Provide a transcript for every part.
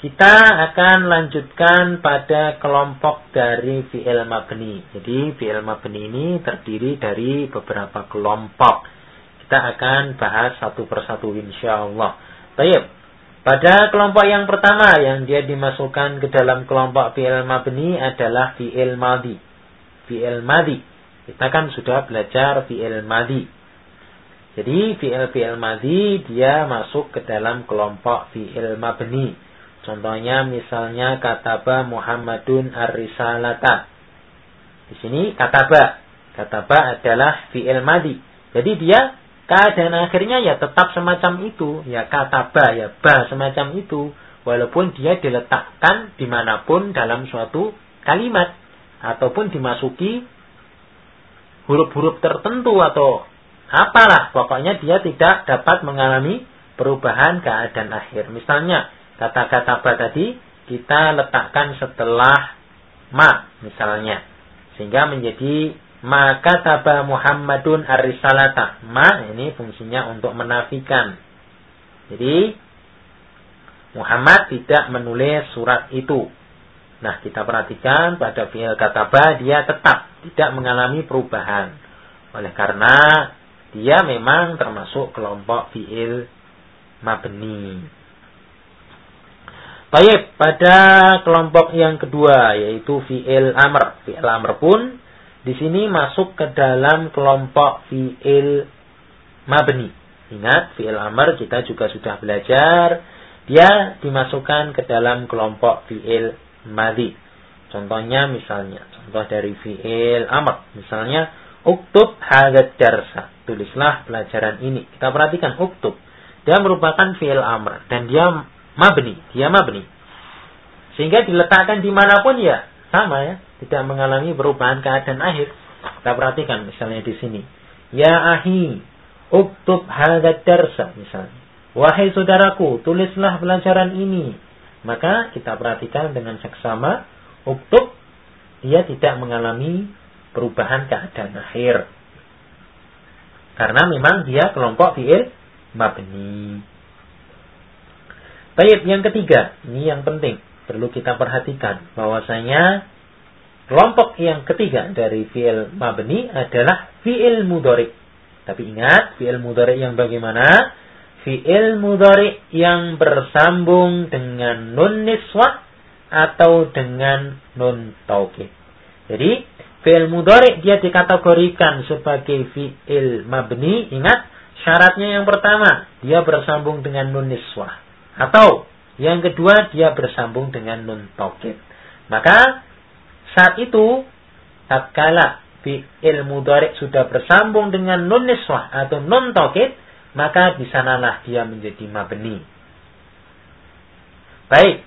kita akan lanjutkan pada kelompok dari fi'il mabni. Jadi fi'il mabni ini terdiri dari beberapa kelompok. Kita akan bahas satu persatu insyaallah. Baik. Pada kelompok yang pertama yang dia dimasukkan ke dalam kelompok fi'il mabni adalah fi'il madi. Fi'il madi. Kita kan sudah belajar fi'il madi. Jadi fi'il fi'il madi dia masuk ke dalam kelompok fi'il mabni. Contohnya misalnya kataba Muhammadun ar-risalata. Di sini kataba. Kataba adalah fi'il madi. Jadi dia keadaan akhirnya ya tetap semacam itu. Ya kataba, ya ba semacam itu. Walaupun dia diletakkan di mana pun dalam suatu kalimat. Ataupun dimasuki huruf-huruf tertentu atau apalah. Pokoknya dia tidak dapat mengalami perubahan keadaan akhir. Misalnya kata-kata ba tadi kita letakkan setelah ma misalnya. Sehingga menjadi maka taba Muhammadun ar-risalata. Ma ini fungsinya untuk menafikan. Jadi Muhammad tidak menulis surat itu. Nah, kita perhatikan pada fi'il kataba dia tetap tidak mengalami perubahan. Oleh karena dia memang termasuk kelompok fi'il mabni. Baik, pada kelompok yang kedua yaitu fi'il amr. Fi'il amr pun di sini masuk ke dalam kelompok fi'il mabni. Ingat, fi'il amr kita juga sudah belajar. Dia dimasukkan ke dalam kelompok fi'il madi. Contohnya misalnya, contoh dari fi'il amr. Misalnya, uktub hadat darsa. Tulislah pelajaran ini. Kita perhatikan uktub. Dia merupakan fi'il amr. Dan dia mabni, dia mabni. Sehingga diletakkan di mana pun ya sama ya, tidak mengalami perubahan keadaan akhir. Kita perhatikan misalnya di sini. Ya ahi, uktub hadat darsa misalnya. Wahai saudaraku, tulislah pelajaran ini. Maka kita perhatikan dengan seksama, uktub dia tidak mengalami perubahan keadaan akhir. Karena memang dia kelompok fi'il mabni. Baik, yang ketiga, ini yang penting, perlu kita perhatikan bahwasanya kelompok yang ketiga dari fi'il mabni adalah fi'il mudhari. Tapi ingat, fi'il mudhari yang bagaimana? Fi'il mudhari yang bersambung dengan nun niswah atau dengan nun taukid. Jadi, fi'il mudhari dia dikategorikan sebagai fi'il mabni. Ingat, syaratnya yang pertama, dia bersambung dengan nun niswah. Atau yang kedua dia bersambung dengan nun tokit. Maka saat itu tatkala fi'il mudhari sudah bersambung dengan nun niswah atau nun tokit, maka di sanalah dia menjadi mabni. Baik.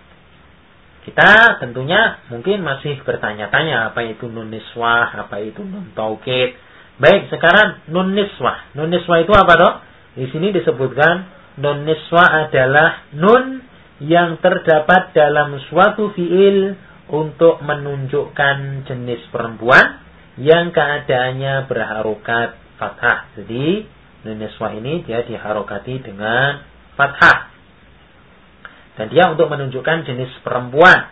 Kita tentunya mungkin masih bertanya-tanya apa itu nun niswah, apa itu nun tokit. Baik, sekarang nun niswah. Nun niswah itu apa dok? Di sini disebutkan Nun niswa adalah nun yang terdapat dalam suatu fiil untuk menunjukkan jenis perempuan yang keadaannya berharokat fathah. Jadi nun niswa ini dia diharokati dengan fathah. Dan dia untuk menunjukkan jenis perempuan.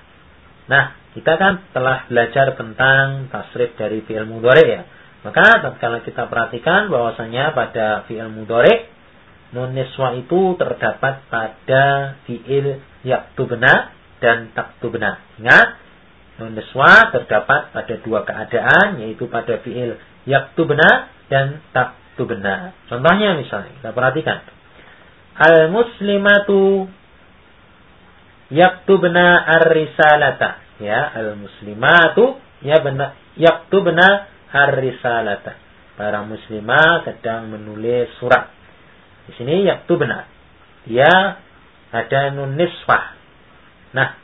Nah, kita kan telah belajar tentang tasrif dari fi'il mudhari ya. Maka kalau kita perhatikan bahwasanya pada fi'il mudhari Nun niswa itu terdapat pada fiil yaktubna dan taktubna. Ingat, nun niswa terdapat pada dua keadaan, yaitu pada fiil yaktubna dan taktubna. Contohnya misalnya, kita perhatikan. Al-muslimatu yaktubna ar-risalata. Ya, al-muslimatu ya yaktubna ar-risalata. Para muslimah sedang menulis surat. Di sini yaktu benar. Dia ada nun nisfah. Nah,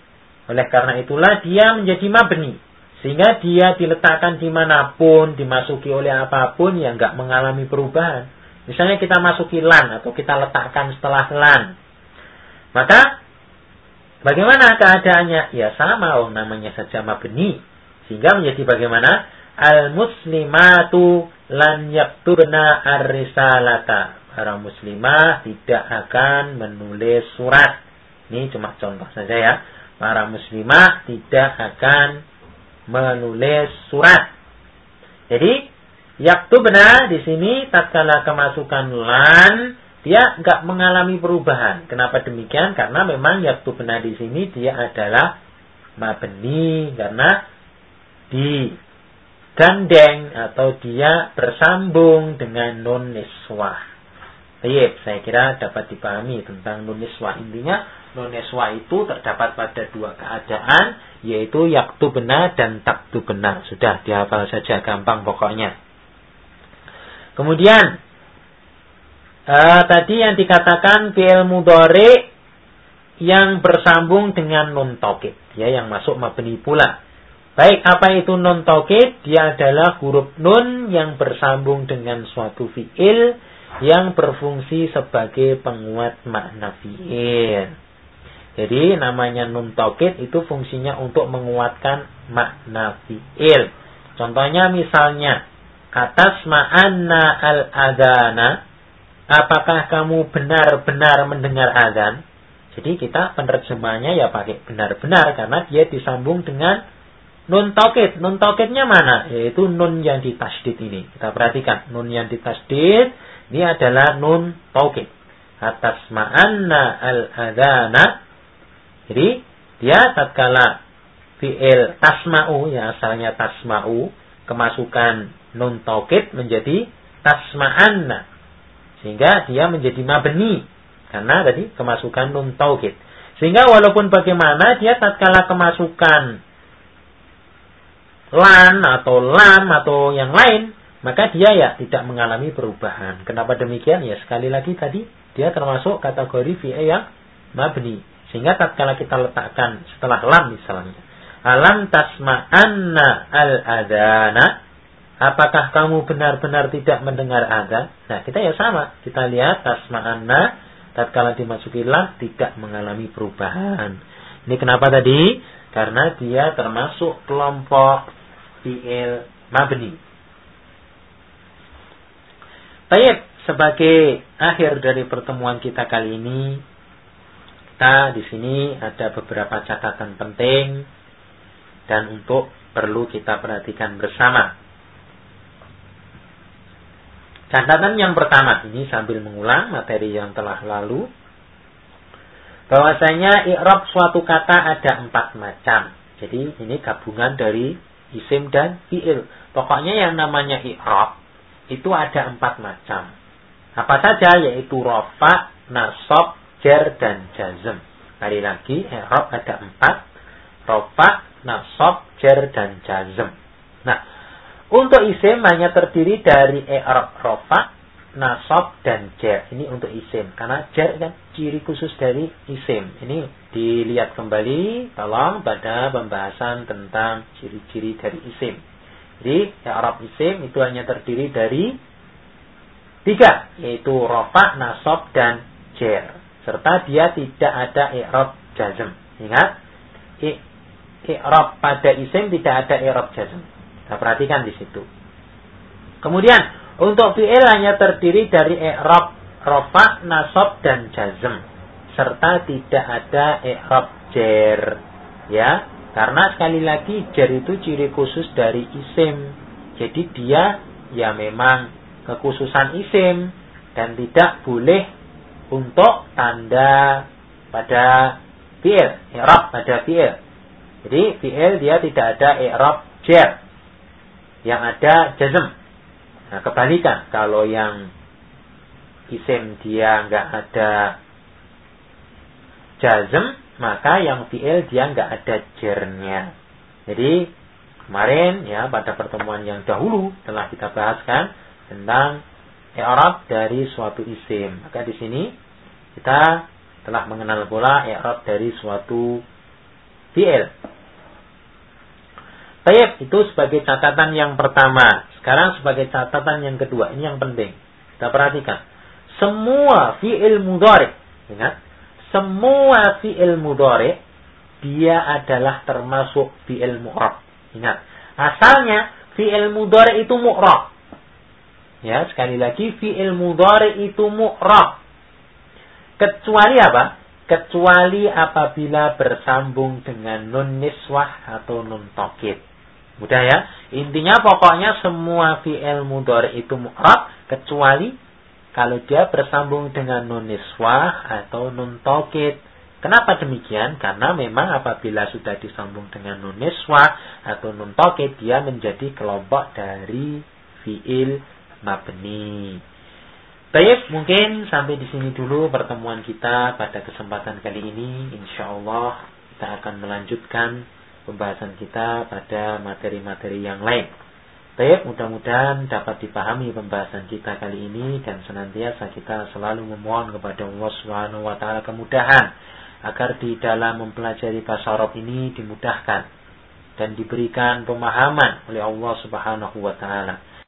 oleh karena itulah dia menjadi mabni. Sehingga dia diletakkan di mana pun, dimasuki oleh apa pun yang nggak mengalami perubahan. Misalnya kita masuki lan atau kita letakkan setelah lan. Maka bagaimana keadaannya? Ya sama, oh namanya saja mabni. Sehingga menjadi bagaimana? Al-muslimatu lan yaktubna ar-risalata para muslimah tidak akan menulis surat. Ini cuma contoh saja ya. Para muslimah tidak akan menulis surat. Jadi, yaktu benar di sini tatkala kemasukan lan dia nggak mengalami perubahan. Kenapa demikian? Karena memang yaktu benar di sini dia adalah mabni karena di gandeng atau dia bersambung dengan nun niswah. Baik, saya kira dapat dipahami tentang nun niswah. Intinya nun niswah itu terdapat pada dua keadaan, yaitu yaktu benar dan taktu benar. Sudah dihafal saja, gampang pokoknya. Kemudian, uh, tadi yang dikatakan fi'il mudhari yang bersambung dengan nun tokit, ya yang masuk mabni pula. Baik, apa itu nun tokit? Dia adalah huruf nun yang bersambung dengan suatu fi'il yang berfungsi sebagai penguat makna fi'il. Jadi namanya nun taukid itu fungsinya untuk menguatkan makna fi'il. Contohnya misalnya atas ma'anna al-adana apakah kamu benar-benar mendengar azan? Jadi kita penerjemahnya ya pakai benar-benar karena dia disambung dengan nun taukid. Nun taukidnya mana? Yaitu nun yang ditasdid ini. Kita perhatikan nun yang ditasdid ini adalah nun taukid. Atas ma'anna al-adana. Jadi, dia tatkala fi'il tasma'u, ya asalnya tasma'u, kemasukan nun taukid menjadi tasma'anna. Sehingga dia menjadi mabni. Karena tadi kemasukan nun taukid. Sehingga walaupun bagaimana dia tatkala kemasukan lan atau lam atau yang lain maka dia ya tidak mengalami perubahan. Kenapa demikian? Ya sekali lagi tadi dia termasuk kategori VA yang mabni. Sehingga tatkala kita letakkan setelah lam misalnya. Alam tasma'anna al-adana. Apakah kamu benar-benar tidak mendengar adzan? Nah, kita ya sama. Kita lihat tasma'anna tatkala dimasuki lam tidak mengalami perubahan. Ini kenapa tadi? Karena dia termasuk kelompok fi'il mabni. Baik, sebagai akhir dari pertemuan kita kali ini, kita di sini ada beberapa catatan penting dan untuk perlu kita perhatikan bersama. Catatan yang pertama ini sambil mengulang materi yang telah lalu, bahwasanya i'rab suatu kata ada empat macam. Jadi ini gabungan dari isim dan fi'il. Pokoknya yang namanya i'rab itu ada empat macam. Apa saja yaitu rofa, nasab, jer, dan jazm. Kali lagi, i'rab ada empat. Rofa, nasab, jer, dan jazm. Nah, untuk isim hanya terdiri dari i'rab rofa, nasab, dan jer. Ini untuk isim. Karena jer kan ciri khusus dari isim. Ini dilihat kembali, tolong pada pembahasan tentang ciri-ciri dari isim. Jadi Arab isim itu hanya terdiri dari tiga, yaitu rofa, nasab, dan jer. Serta dia tidak ada i'rab jazm. Ingat, i'rab pada isim tidak ada i'rab jazm. Kita perhatikan di situ. Kemudian untuk fi'il hanya terdiri dari i'rab rofa, nasab, dan jazm. Serta tidak ada i'rab jer. Ya, karena sekali lagi jar itu ciri khusus dari isim. Jadi dia ya memang kekhususan isim dan tidak boleh untuk tanda pada fi'il, i'rab pada fi'il. Jadi fi'il dia tidak ada i'rab jar. Yang ada jazm. Nah, kebalikan kalau yang isim dia nggak ada jazm maka yang fi'il dia nggak ada jernya. Jadi kemarin ya pada pertemuan yang dahulu telah kita bahaskan tentang i'rab dari suatu isim. Maka di sini kita telah mengenal pula i'rab dari suatu fi'il. Baik, itu sebagai catatan yang pertama. Sekarang sebagai catatan yang kedua, ini yang penting. Kita perhatikan. Semua fi'il mudhari, ingat, semua fi'il mudhari dia adalah termasuk fi'il mu'rab. Ingat, asalnya fi'il mudhari itu mu'rab. Ya, sekali lagi fi'il mudhari itu mu'rab. Kecuali apa? kecuali apabila bersambung dengan nun niswah atau nun tokit. Mudah ya? Intinya pokoknya semua fi'il mudhari itu mu'rab kecuali kalau dia bersambung dengan nun niswah atau nun tokit. Kenapa demikian? Karena memang apabila sudah disambung dengan nun atau nun dia menjadi kelompok dari fi'il mabni. Baik, mungkin sampai di sini dulu pertemuan kita pada kesempatan kali ini. Insya Allah kita akan melanjutkan pembahasan kita pada materi-materi yang lain. Baik, mudah-mudahan dapat dipahami pembahasan kita kali ini dan senantiasa kita selalu memohon kepada Allah Subhanahu wa taala kemudahan agar di dalam mempelajari bahasa Arab ini dimudahkan dan diberikan pemahaman oleh Allah Subhanahu wa taala